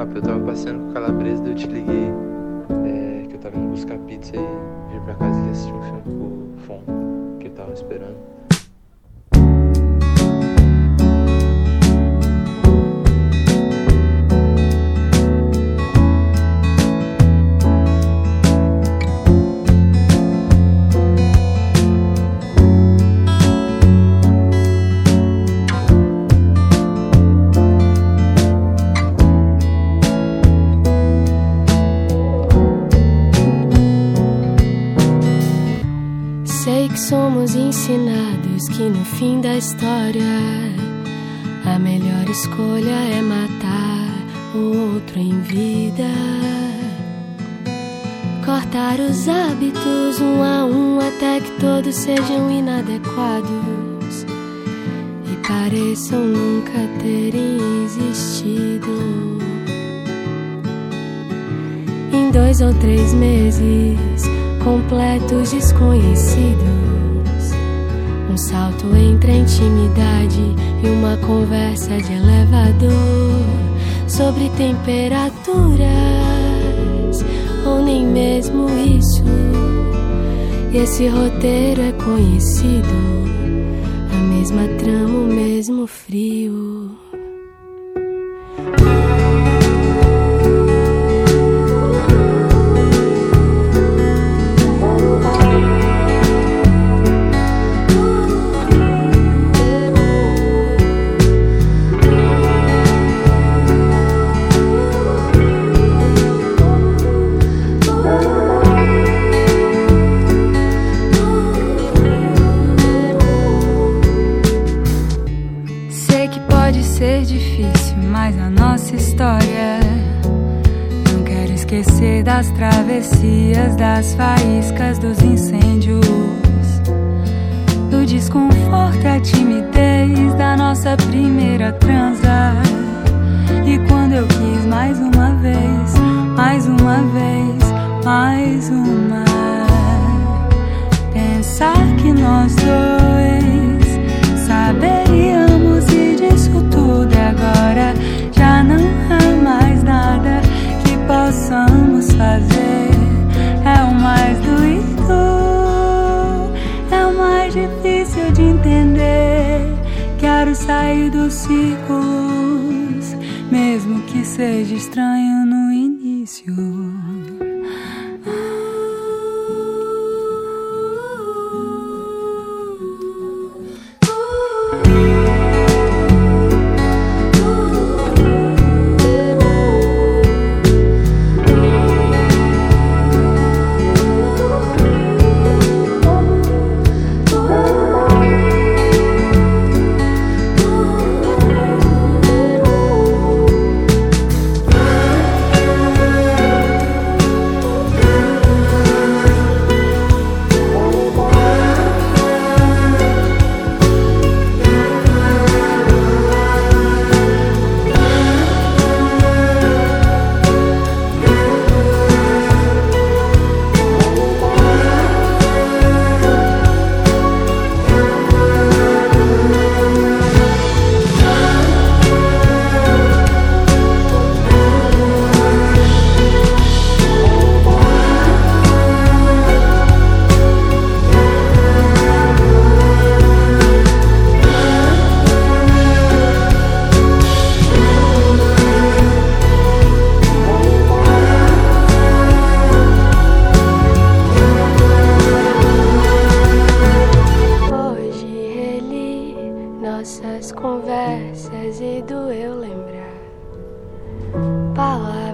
papo. Eu tava passeando com calabresa, daí eu te liguei. É, que eu tava indo buscar pizza e vir pra casa e assistir um filme com o Fon, que eu tava esperando. Somos ensinados que no fim da história a melhor escolha é matar o outro em vida. Cortar os hábitos um a um até que todos sejam inadequados e pareçam nunca terem existido. Em dois ou três meses, completos desconhecidos salto entre a intimidade e uma conversa de elevador sobre temperaturas, ou nem mesmo isso. E esse roteiro é conhecido, a mesma trama, o mesmo frio. Ser difícil, mas a nossa história. Não quero esquecer das travessias, das faíscas, dos incêndios, do desconforto, a timidez da nossa primeira transa. E quando eu quis mais uma vez, mais uma vez, mais uma. Pensar que nós dois Sair dos círculos, mesmo que seja estranho no início.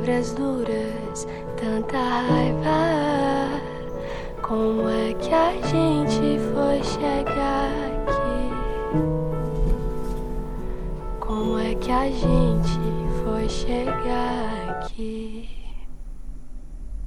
Palavras duras, tanta raiva. Como é que a gente foi chegar aqui? Como é que a gente foi chegar